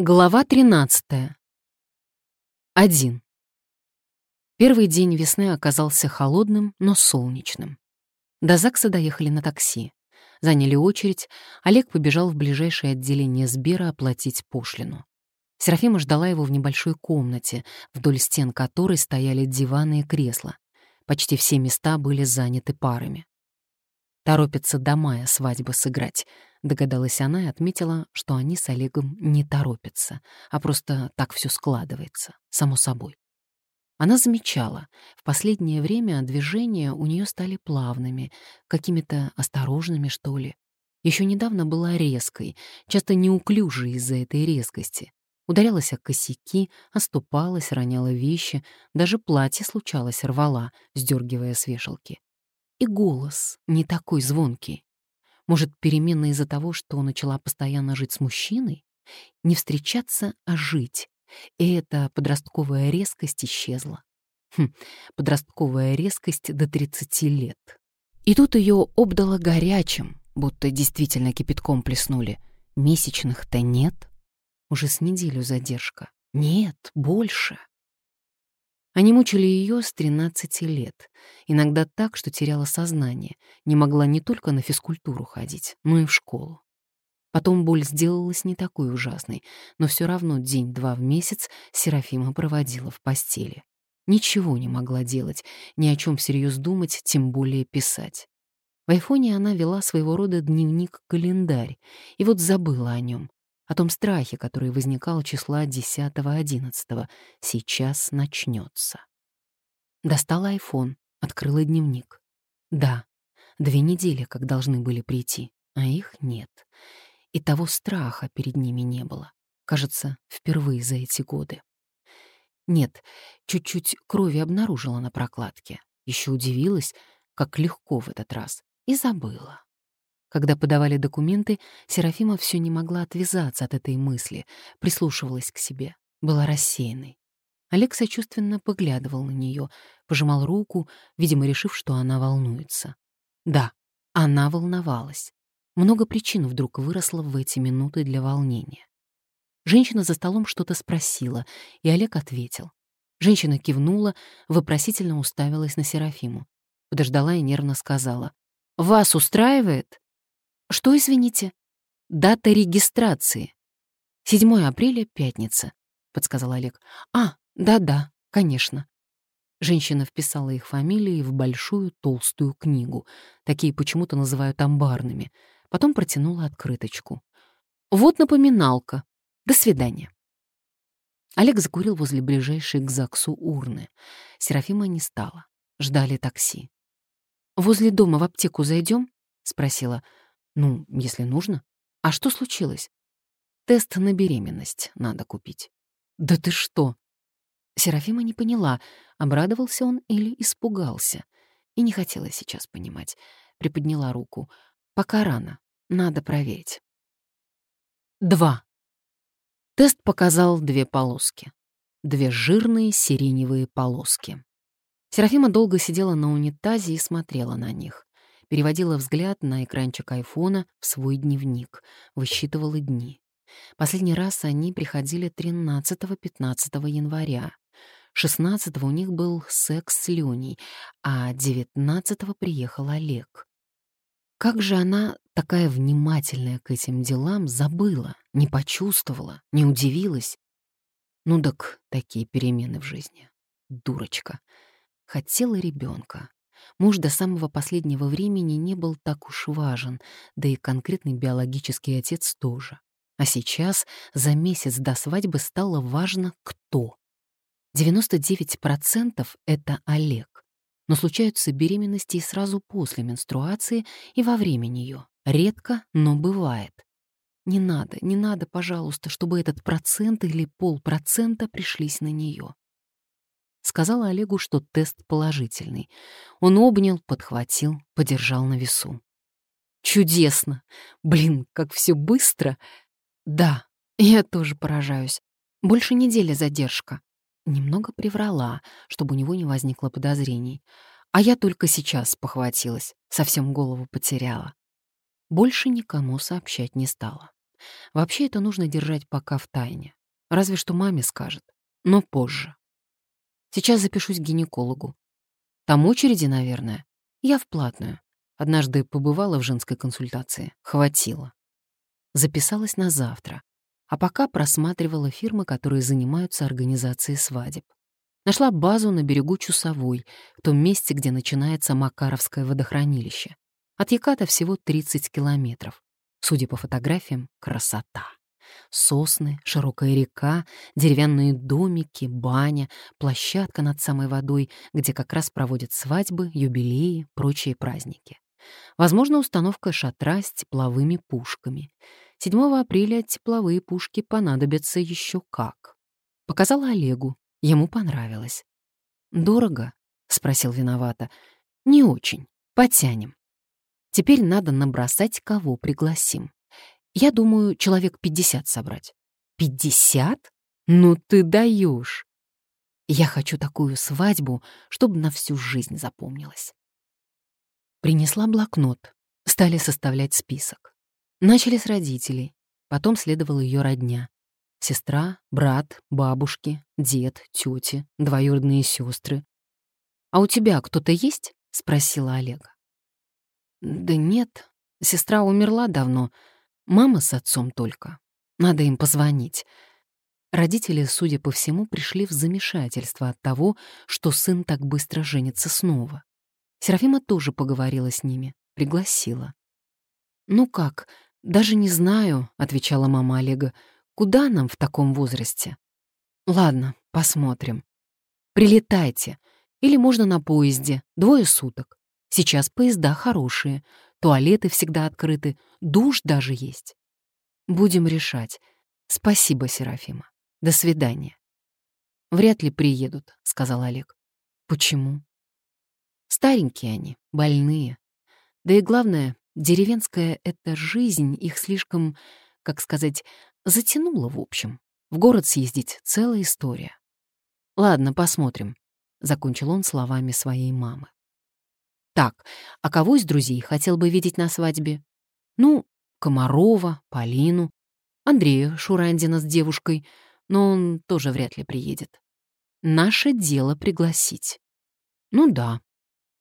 Глава 13. Один. Первый день весны оказался холодным, но солнечным. До ЗАГСа доехали на такси. Заняли очередь, Олег побежал в ближайшее отделение Сбера оплатить пошлину. Серафима ждала его в небольшой комнате, вдоль стен которой стояли диваны и кресла. Почти все места были заняты парами. Торопятся до мая свадьбы сыграть, Догадалась она и отметила, что они с Олегом не торопятся, а просто так все складывается, само собой. Она замечала, в последнее время движения у нее стали плавными, какими-то осторожными, что ли. Еще недавно была резкой, часто неуклюжей из-за этой резкости. Ударялась о косяки, оступалась, роняла вещи, даже платье случалось рвала, сдергивая с вешалки. И голос не такой звонкий, может, перемена из-за того, что начала постоянно жить с мужчиной? Не встречаться, а жить. И эта подростковая резкость исчезла. Хм, подростковая резкость до 30 лет. И тут ее обдало горячим, будто действительно кипятком плеснули. Месячных-то нет. Уже с неделю задержка. Нет, больше. Они мучили ее с 13 лет, иногда так, что теряла сознание, не могла не только на физкультуру ходить, но и в школу. Потом боль сделалась не такой ужасной, но все равно день-два в месяц Серафима проводила в постели. Ничего не могла делать, ни о чем всерьез думать, тем более писать. В айфоне она вела своего рода дневник-календарь, и вот забыла о нем, о том страхе, который возникал числа 10-11. Сейчас начнется. Достала айфон, открыла дневник. Да, две недели, как должны были прийти, а их нет. И того страха перед ними не было. Кажется, впервые за эти годы. Нет, чуть-чуть крови обнаружила на прокладке. Еще удивилась, как легко в этот раз, и забыла. Когда подавали документы, Серафима все не могла отвязаться от этой мысли, прислушивалась к себе, была рассеянной. Олег сочувственно поглядывал на нее, пожимал руку, видимо, решив, что она волнуется. Да, она волновалась. Много причин вдруг выросло в эти минуты для волнения. Женщина за столом что-то спросила, и Олег ответил. Женщина кивнула, вопросительно уставилась на Серафиму. Подождала и нервно сказала. «Вас устраивает?» Что, извините? Дата регистрации. 7 апреля, пятница, подсказал Олег. А, да-да, конечно. Женщина вписала их фамилии в большую толстую книгу. Такие почему-то называют амбарными. Потом протянула открыточку. Вот напоминалка. До свидания. Олег закурил возле ближайшей к ЗАГСу урны. Серафима не стала. Ждали такси. «Возле дома в аптеку зайдем? спросила. Ну, если нужно. А что случилось? Тест на беременность надо купить. Да ты что? Серафима не поняла, обрадовался он или испугался. И не хотела сейчас понимать. Приподняла руку. Пока рано. Надо проверить. Два. Тест показал две полоски. Две жирные сиреневые полоски. Серафима долго сидела на унитазе и смотрела на них переводила взгляд на экранчик айфона в свой дневник, высчитывала дни. Последний раз они приходили 13-15 января. 16 у них был секс с Леней, а 19 приехал Олег. Как же она, такая внимательная к этим делам, забыла, не почувствовала, не удивилась? Ну так такие перемены в жизни. Дурочка. Хотела ребенка, Муж до самого последнего времени не был так уж важен, да и конкретный биологический отец тоже. А сейчас, за месяц до свадьбы, стало важно кто. 99% — это Олег. Но случаются беременности и сразу после менструации, и во время нее. Редко, но бывает. Не надо, не надо, пожалуйста, чтобы этот процент или полпроцента пришлись на нее. Сказала Олегу, что тест положительный. Он обнял, подхватил, подержал на весу. Чудесно! Блин, как все быстро! Да, я тоже поражаюсь. Больше недели задержка. Немного приврала, чтобы у него не возникло подозрений. А я только сейчас похватилась, совсем голову потеряла. Больше никому сообщать не стала. Вообще это нужно держать пока в тайне. Разве что маме скажет. Но позже. Сейчас запишусь к гинекологу. Там очереди, наверное. Я в платную. Однажды побывала в женской консультации. Хватило. Записалась на завтра. А пока просматривала фирмы, которые занимаются организацией свадеб. Нашла базу на берегу Чусовой, в том месте, где начинается Макаровское водохранилище. От Яката всего 30 километров. Судя по фотографиям, красота. Сосны, широкая река, деревянные домики, баня, площадка над самой водой, где как раз проводят свадьбы, юбилеи, прочие праздники. Возможно, установка шатра с тепловыми пушками. 7 апреля тепловые пушки понадобятся еще как. Показала Олегу. Ему понравилось. «Дорого?» — спросил виновато. «Не очень. Потянем. Теперь надо набросать, кого пригласим. Я думаю, человек 50 собрать. 50? Ну ты даешь. Я хочу такую свадьбу, чтобы на всю жизнь запомнилась. Принесла блокнот. Стали составлять список. Начали с родителей. Потом следовала ее родня. Сестра, брат, бабушки, дед, тети, двоюродные сестры. «А у тебя кто-то есть?» — спросила Олега. «Да нет, сестра умерла давно, Мама с отцом только. Надо им позвонить. Родители, судя по всему, пришли в замешательство от того, что сын так быстро женится снова. Серафима тоже поговорила с ними, пригласила. «Ну как, даже не знаю», — отвечала мама Олега, «куда нам в таком возрасте?» «Ладно, посмотрим. Прилетайте. Или можно на поезде, двое суток. Сейчас поезда хорошие, туалеты всегда открыты, душ даже есть. Будем решать. Спасибо, Серафима. До свидания. Вряд ли приедут, сказал Олег. Почему? Старенькие они, больные. Да и главное, деревенская эта жизнь их слишком, как сказать, затянула в общем. В город съездить — целая история. Ладно, посмотрим, — закончил он словами своей мамы. Так, а кого из друзей хотел бы видеть на свадьбе? Ну, Комарова, Полину, Андрея Шурандина с девушкой, но он тоже вряд ли приедет. Наше дело пригласить. Ну да.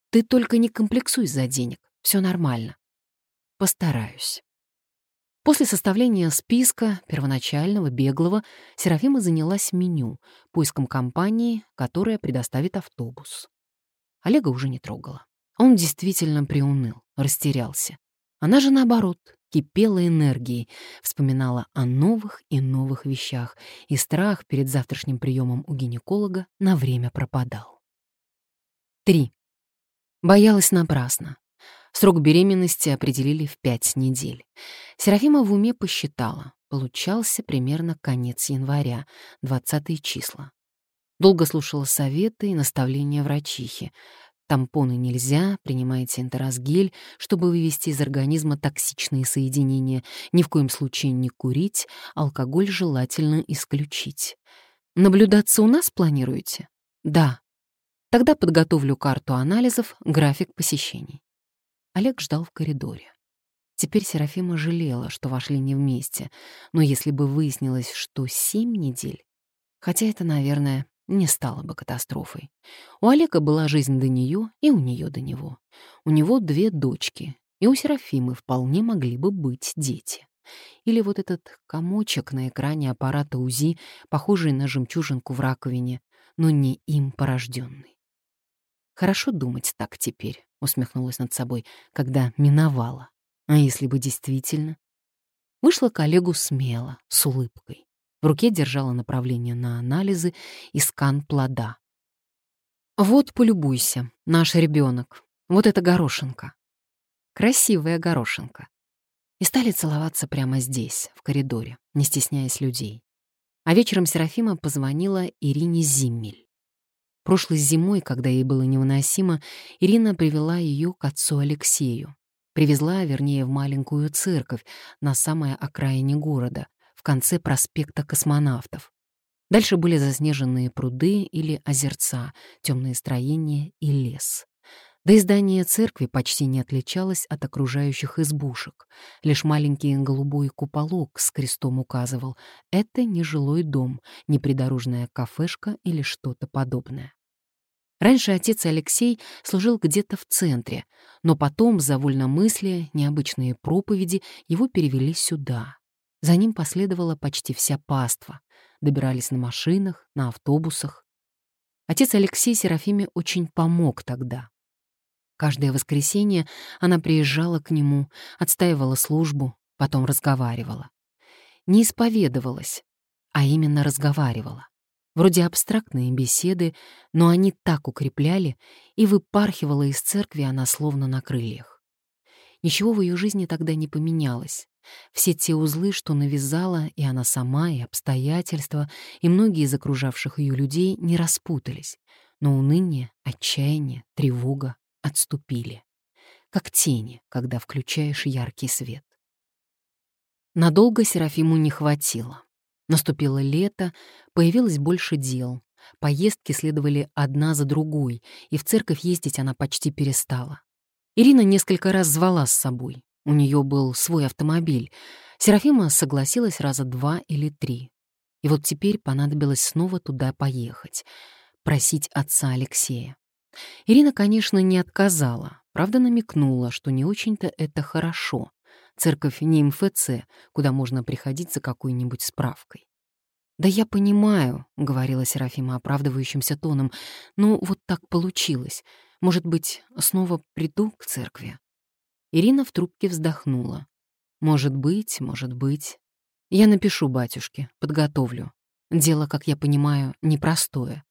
Ты только не комплексуй за денег, все нормально. Постараюсь. После составления списка, первоначального, беглого, Серафима занялась меню, поиском компании, которая предоставит автобус. Олега уже не трогала. Он действительно приуныл, растерялся. Она же, наоборот, кипела энергией, вспоминала о новых и новых вещах, и страх перед завтрашним приемом у гинеколога на время пропадал. 3. Боялась напрасно. Срок беременности определили в пять недель. Серафима в уме посчитала. Получался примерно конец января, 20 числа. Долго слушала советы и наставления врачихи. Тампоны нельзя, принимайте энтеросгель, чтобы вывести из организма токсичные соединения. Ни в коем случае не курить, алкоголь желательно исключить. Наблюдаться у нас планируете? Да. Тогда подготовлю карту анализов, график посещений. Олег ждал в коридоре. Теперь Серафима жалела, что вошли не вместе, но если бы выяснилось, что семь недель, хотя это, наверное, не стало бы катастрофой. У Олега была жизнь до нее и у нее до него. У него две дочки, и у Серафимы вполне могли бы быть дети. Или вот этот комочек на экране аппарата УЗИ, похожий на жемчужинку в раковине, но не им порожденный. «Хорошо думать так теперь», — усмехнулась над собой, когда миновала. А если бы действительно? Вышла к Олегу смело, с улыбкой. В руке держала направление на анализы и скан плода. «Вот, полюбуйся, наш ребенок. Вот эта горошинка. Красивая горошинка». И стали целоваться прямо здесь, в коридоре, не стесняясь людей. А вечером Серафима позвонила Ирине Зиммель. Прошлой зимой, когда ей было невыносимо, Ирина привела ее к отцу Алексею. Привезла, вернее, в маленькую церковь на самой окраине города, в конце проспекта космонавтов. Дальше были заснеженные пруды или озерца, темные строения и лес. Да и здание церкви почти не отличалось от окружающих избушек. Лишь маленький голубой куполок с крестом указывал — это не жилой дом, не придорожная кафешка или что-то подобное. Раньше отец Алексей служил где-то в центре, но потом за вольномыслие, необычные проповеди его перевели сюда. За ним последовала почти вся паства. Добирались на машинах, на автобусах. Отец Алексей Серафиме очень помог тогда. Каждое воскресенье она приезжала к нему, отстаивала службу, потом разговаривала. Не исповедовалась, а именно разговаривала. Вроде абстрактные беседы, но они так укрепляли, и выпархивала из церкви она словно на крыльях. Ничего в ее жизни тогда не поменялось. Все те узлы, что навязала и она сама, и обстоятельства, и многие из окружавших ее людей не распутались, но уныние, отчаяние, тревога, отступили, как тени, когда включаешь яркий свет. Надолго Серафиму не хватило. Наступило лето, появилось больше дел. Поездки следовали одна за другой, и в церковь ездить она почти перестала. Ирина несколько раз звала с собой. У нее был свой автомобиль. Серафима согласилась раза два или три. И вот теперь понадобилось снова туда поехать, просить отца Алексея. Ирина, конечно, не отказала, правда намекнула, что не очень-то это хорошо. Церковь не МФЦ, куда можно приходить за какой-нибудь справкой. «Да я понимаю», — говорила Серафима оправдывающимся тоном, «но вот так получилось. Может быть, снова приду к церкви?» Ирина в трубке вздохнула. «Может быть, может быть. Я напишу батюшке, подготовлю. Дело, как я понимаю, непростое.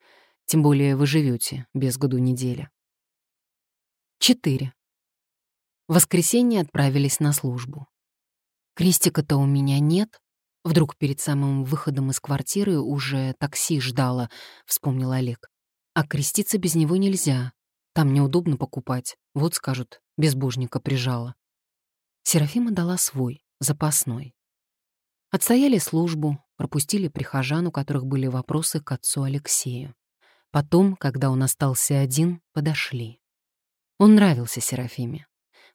Тем более вы живете без году неделя. 4. В воскресенье отправились на службу. Крестика-то у меня нет. Вдруг перед самым выходом из квартиры уже такси ждало, вспомнил Олег. А креститься без него нельзя. Там неудобно покупать. Вот, скажут, безбожника прижала. Серафима дала свой, запасной. Отстояли службу, пропустили прихожан, у которых были вопросы к отцу Алексею. Потом, когда он остался один, подошли. Он нравился Серафиме.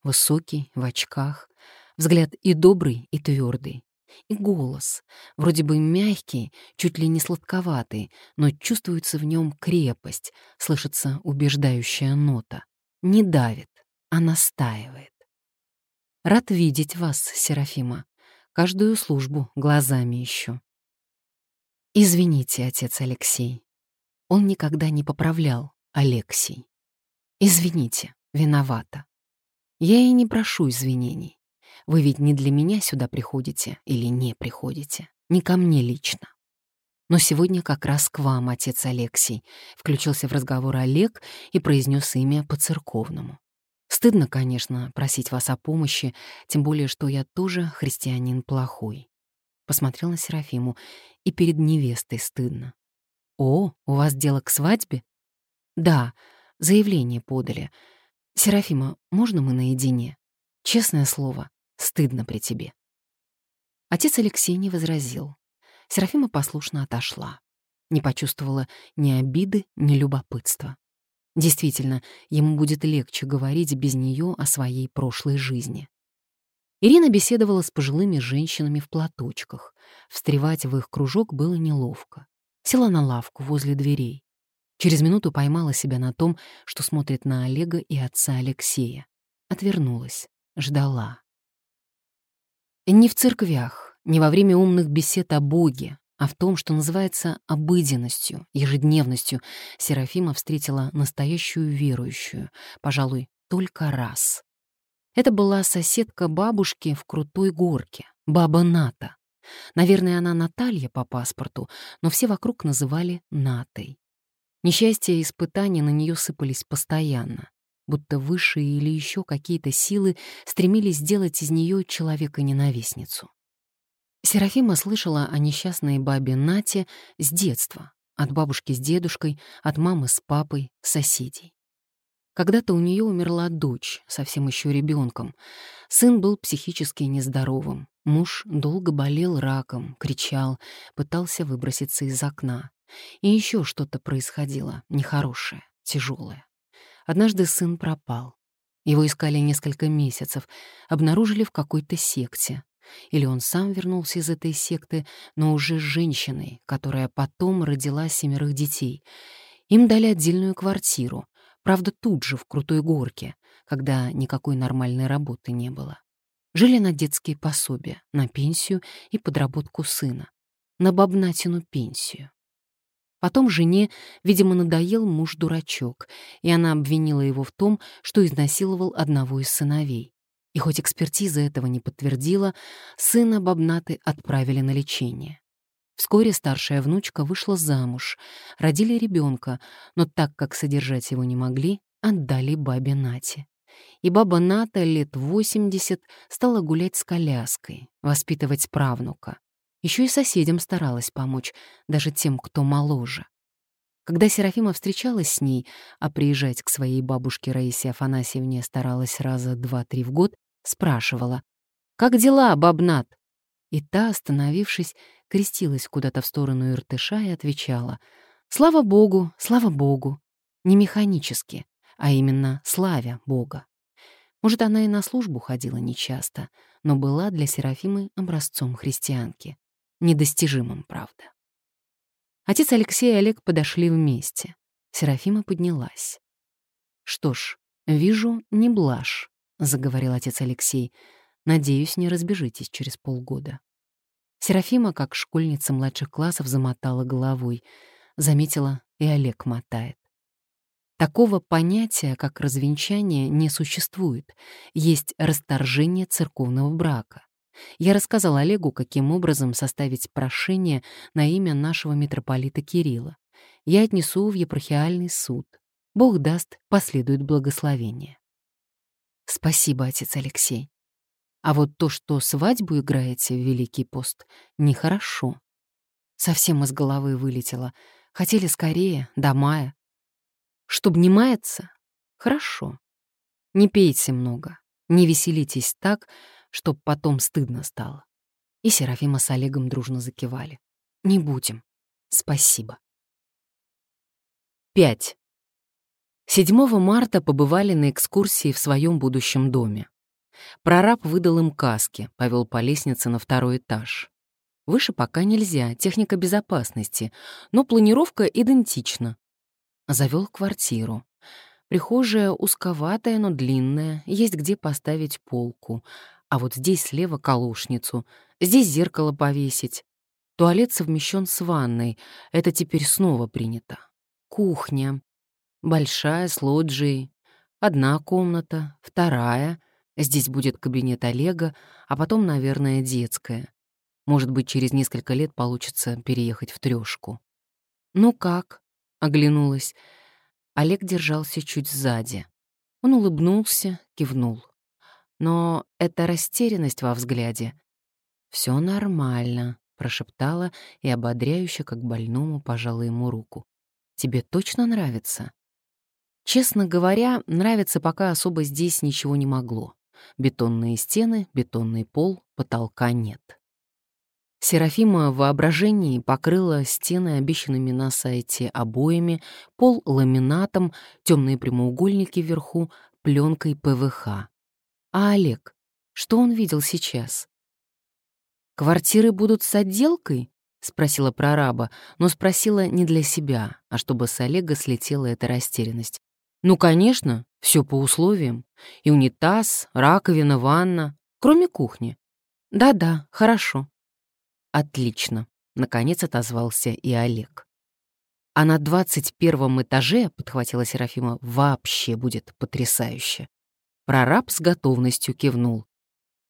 Высокий, в очках, взгляд и добрый, и твердый. И голос, вроде бы мягкий, чуть ли не сладковатый, но чувствуется в нем крепость, слышится убеждающая нота. Не давит, а настаивает. Рад видеть вас, Серафима. Каждую службу глазами ищу. Извините, отец Алексей, он никогда не поправлял Алексей. «Извините, виновата. Я и не прошу извинений. Вы ведь не для меня сюда приходите или не приходите, не ко мне лично. Но сегодня как раз к вам, отец Алексей», — включился в разговор Олег и произнес имя по-церковному. «Стыдно, конечно, просить вас о помощи, тем более, что я тоже христианин плохой». Посмотрел на Серафиму, и перед невестой стыдно. «О, у вас дело к свадьбе?» «Да, заявление подали. Серафима, можно мы наедине? Честное слово, стыдно при тебе». Отец Алексей не возразил. Серафима послушно отошла. Не почувствовала ни обиды, ни любопытства. Действительно, ему будет легче говорить без нее о своей прошлой жизни. Ирина беседовала с пожилыми женщинами в платочках. Встревать в их кружок было неловко. Села на лавку возле дверей. Через минуту поймала себя на том, что смотрит на Олега и отца Алексея. Отвернулась, ждала. Не в церквях, не во время умных бесед о Боге, а в том, что называется обыденностью, ежедневностью, Серафима встретила настоящую верующую, пожалуй, только раз. Это была соседка бабушки в крутой горке, баба Ната. Наверное, она Наталья по паспорту, но все вокруг называли Натой. Несчастья и испытания на нее сыпались постоянно, будто высшие или еще какие-то силы стремились сделать из нее человека-ненавистницу. Серафима слышала о несчастной бабе Нате с детства, от бабушки с дедушкой, от мамы с папой, соседей. Когда-то у нее умерла дочь, совсем еще ребенком. Сын был психически нездоровым. Муж долго болел раком, кричал, пытался выброситься из окна. И еще что-то происходило, нехорошее, тяжелое. Однажды сын пропал. Его искали несколько месяцев, обнаружили в какой-то секте. Или он сам вернулся из этой секты, но уже с женщиной, которая потом родила семерых детей. Им дали отдельную квартиру, правда, тут же, в крутой горке, когда никакой нормальной работы не было. Жили на детские пособия, на пенсию и подработку сына, на бабнатину пенсию. Потом жене, видимо, надоел муж-дурачок, и она обвинила его в том, что изнасиловал одного из сыновей. И хоть экспертиза этого не подтвердила, сына Бабнаты отправили на лечение. Вскоре старшая внучка вышла замуж, родили ребенка, но так как содержать его не могли, отдали бабе Нате. И баба Ната лет 80 стала гулять с коляской, воспитывать правнука. Еще и соседям старалась помочь, даже тем, кто моложе. Когда Серафима встречалась с ней, а приезжать к своей бабушке Раисе Афанасьевне старалась раза два-три в год, спрашивала, «Как дела, бабнат?» И та, остановившись, крестилась куда-то в сторону Иртыша и отвечала, «Слава Богу, слава Богу!» Не механически, а именно славя Бога. Может, она и на службу ходила нечасто, но была для Серафимы образцом христианки. Недостижимым, правда. Отец Алексей и Олег подошли вместе. Серафима поднялась. «Что ж, вижу, не блажь», — заговорил отец Алексей. «Надеюсь, не разбежитесь через полгода». Серафима, как школьница младших классов, замотала головой. Заметила, и Олег мотает. Такого понятия, как развенчание, не существует. Есть расторжение церковного брака. Я рассказал Олегу, каким образом составить прошение на имя нашего митрополита Кирилла. Я отнесу в епархиальный суд. Бог даст, последует благословение. Спасибо, отец Алексей. А вот то, что свадьбу играете в Великий пост, нехорошо. Совсем из головы вылетело. Хотели скорее, до мая. Чтоб не маяться? Хорошо. Не пейте много, не веселитесь так, чтоб потом стыдно стало. И Серафима с Олегом дружно закивали. Не будем. Спасибо. 5. 7 марта побывали на экскурсии в своем будущем доме. Прораб выдал им каски, повел по лестнице на второй этаж. Выше пока нельзя, техника безопасности, но планировка идентична. Завел квартиру. Прихожая узковатая, но длинная, есть где поставить полку а вот здесь слева колушницу, здесь зеркало повесить. Туалет совмещен с ванной, это теперь снова принято. Кухня. Большая, с лоджией. Одна комната, вторая. Здесь будет кабинет Олега, а потом, наверное, детская. Может быть, через несколько лет получится переехать в трёшку. «Ну как?» — оглянулась. Олег держался чуть сзади. Он улыбнулся, кивнул но это растерянность во взгляде. Все нормально», — прошептала и ободряюще, как больному, пожала ему руку. «Тебе точно нравится?» Честно говоря, нравится пока особо здесь ничего не могло. Бетонные стены, бетонный пол, потолка нет. Серафима в воображении покрыла стены обещанными на сайте обоями, пол ламинатом, темные прямоугольники вверху, пленкой ПВХ. А Олег? Что он видел сейчас? «Квартиры будут с отделкой?» — спросила прораба, но спросила не для себя, а чтобы с Олега слетела эта растерянность. «Ну, конечно, все по условиям. И унитаз, раковина, ванна, кроме кухни. Да-да, хорошо». «Отлично», — наконец отозвался и Олег. «А на двадцать первом этаже, — подхватила Серафима, — вообще будет потрясающе. Прораб с готовностью кивнул.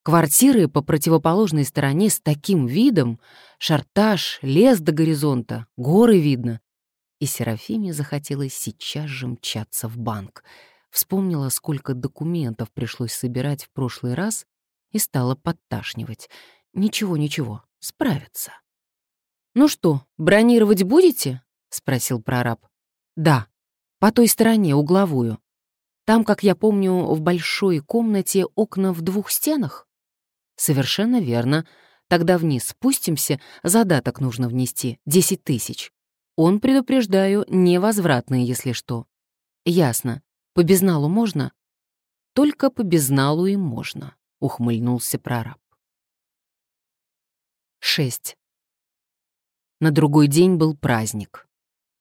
Квартиры по противоположной стороне с таким видом, шартаж, лес до горизонта, горы видно. И Серафиме захотелось сейчас же мчаться в банк. Вспомнила, сколько документов пришлось собирать в прошлый раз, и стала подташнивать. Ничего, ничего, справится. «Ну что, бронировать будете?» — спросил прораб. «Да, по той стороне, угловую. Там, как я помню, в большой комнате окна в двух стенах? Совершенно верно. Тогда вниз спустимся, задаток нужно внести, 10 тысяч. Он, предупреждаю, невозвратный, если что. Ясно. По безналу можно?» «Только по безналу и можно», — ухмыльнулся прораб. 6. На другой день был праздник.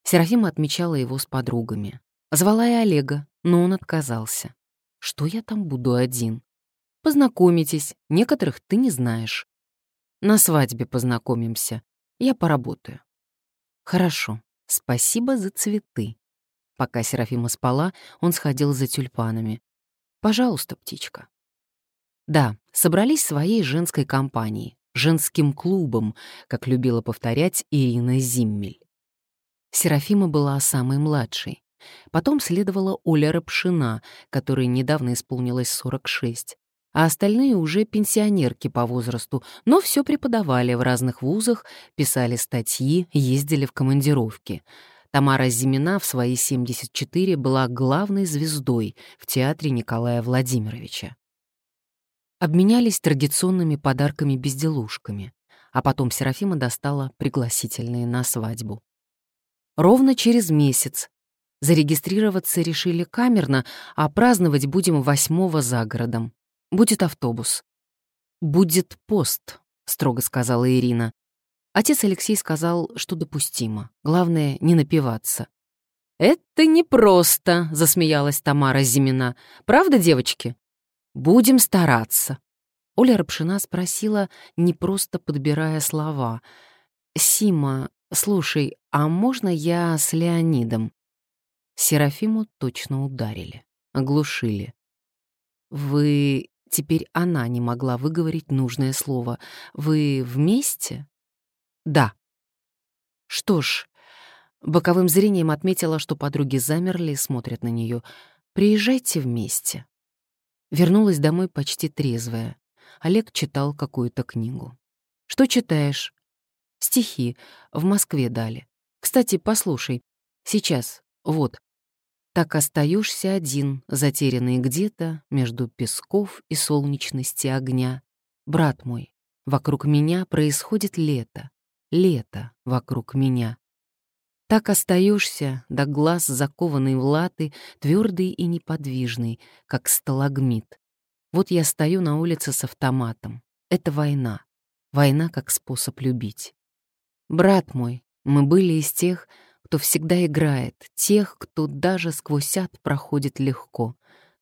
Серафима отмечала его с подругами. Звала и Олега, но он отказался. «Что я там буду один?» «Познакомитесь, некоторых ты не знаешь». «На свадьбе познакомимся. Я поработаю». «Хорошо, спасибо за цветы». Пока Серафима спала, он сходил за тюльпанами. «Пожалуйста, птичка». Да, собрались своей женской компанией, женским клубом, как любила повторять Ирина Зиммель. Серафима была самой младшей. Потом следовала Оля Рапшина, которой недавно исполнилось 46, а остальные уже пенсионерки по возрасту, но все преподавали в разных вузах, писали статьи, ездили в командировки. Тамара Зимина в свои 74 была главной звездой в театре Николая Владимировича. Обменялись традиционными подарками-безделушками, а потом Серафима достала пригласительные на свадьбу. Ровно через месяц зарегистрироваться решили камерно, а праздновать будем восьмого за городом. Будет автобус. «Будет пост», — строго сказала Ирина. Отец Алексей сказал, что допустимо. Главное, не напиваться. «Это непросто», — засмеялась Тамара Зимина. «Правда, девочки?» «Будем стараться». Оля Рапшина спросила, не просто подбирая слова. «Сима, слушай, а можно я с Леонидом?» Серафиму точно ударили, оглушили. «Вы Теперь она не могла выговорить нужное слово. «Вы вместе?» «Да». Что ж, боковым зрением отметила, что подруги замерли и смотрят на нее. «Приезжайте вместе». Вернулась домой почти трезвая. Олег читал какую-то книгу. «Что читаешь?» «Стихи. В Москве дали. Кстати, послушай. Сейчас. Вот так остаешься один, затерянный где-то между песков и солнечности огня. Брат мой, вокруг меня происходит лето, лето вокруг меня. Так остаешься до глаз закованный в латы, твердый и неподвижный, как сталагмит. Вот я стою на улице с автоматом. Это война. Война как способ любить. Брат мой, мы были из тех, кто всегда играет, тех, кто даже сквозь ад проходит легко.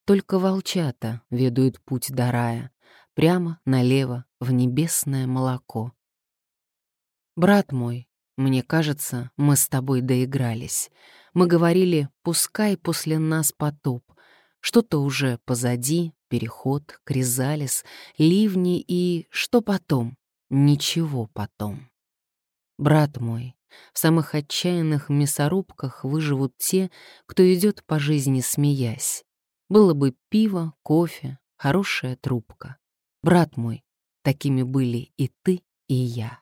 Только волчата ведают путь до рая, прямо налево в небесное молоко. Брат мой, мне кажется, мы с тобой доигрались. Мы говорили, пускай после нас потоп. Что-то уже позади, переход, кризалис, ливни и... Что потом? Ничего потом. Брат мой, в самых отчаянных мясорубках выживут те, кто идет по жизни смеясь. Было бы пиво, кофе, хорошая трубка. Брат мой, такими были и ты, и я.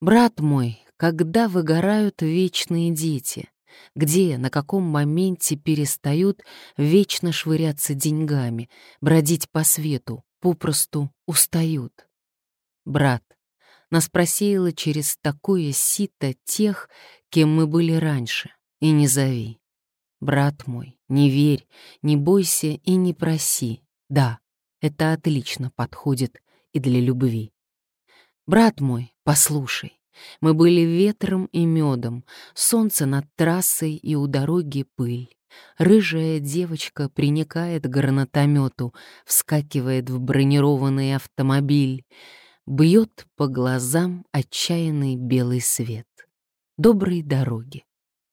Брат мой, когда выгорают вечные дети, где, на каком моменте перестают вечно швыряться деньгами, бродить по свету, попросту устают. Брат, нас просеяло через такое сито тех, кем мы были раньше, и не зови. Брат мой, не верь, не бойся и не проси. Да, это отлично подходит и для любви. Брат мой, послушай, мы были ветром и медом, солнце над трассой и у дороги пыль. Рыжая девочка приникает к гранатомету, вскакивает в бронированный автомобиль. Бьет по глазам отчаянный белый свет. Доброй дороги.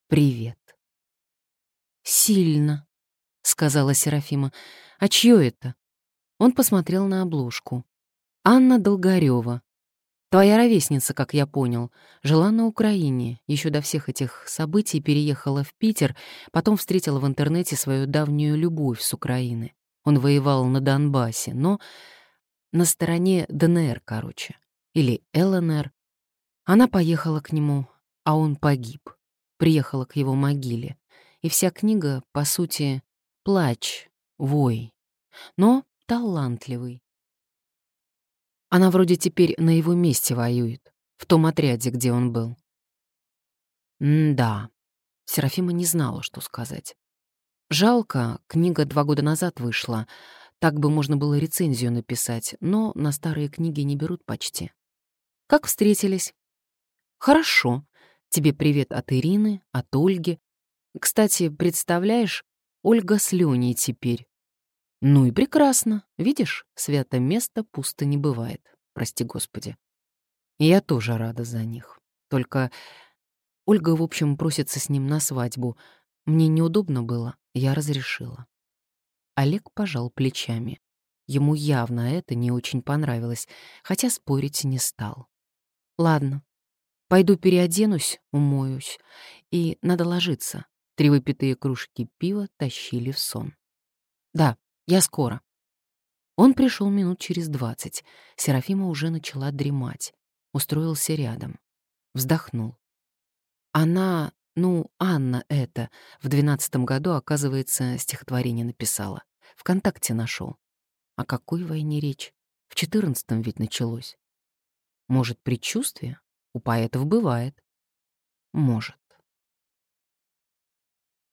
Привет. «Сильно», — сказала Серафима. «А чье это?» Он посмотрел на обложку. «Анна Долгарева. Твоя ровесница, как я понял, жила на Украине, еще до всех этих событий переехала в Питер, потом встретила в интернете свою давнюю любовь с Украины. Он воевал на Донбассе, но на стороне ДНР, короче, или ЛНР. Она поехала к нему, а он погиб. Приехала к его могиле. И вся книга, по сути, плач, вой, но талантливый. Она вроде теперь на его месте воюет, в том отряде, где он был. М-да. Серафима не знала, что сказать. Жалко, книга два года назад вышла. Так бы можно было рецензию написать, но на старые книги не берут почти. Как встретились? Хорошо. Тебе привет от Ирины, от Ольги. Кстати, представляешь, Ольга с Леней теперь. Ну и прекрасно. Видишь, свято место пусто не бывает. Прости господи. Я тоже рада за них. Только Ольга, в общем, просится с ним на свадьбу. Мне неудобно было, я разрешила. Олег пожал плечами. Ему явно это не очень понравилось, хотя спорить не стал. «Ладно, пойду переоденусь, умоюсь, и надо ложиться». Три выпитые кружки пива тащили в сон. «Да, я скоро». Он пришел минут через двадцать. Серафима уже начала дремать. Устроился рядом. Вздохнул. Она ну, Анна это в двенадцатом году, оказывается, стихотворение написала. Вконтакте нашел. О какой войне речь? В четырнадцатом ведь началось. Может, предчувствие? У поэтов бывает. Может.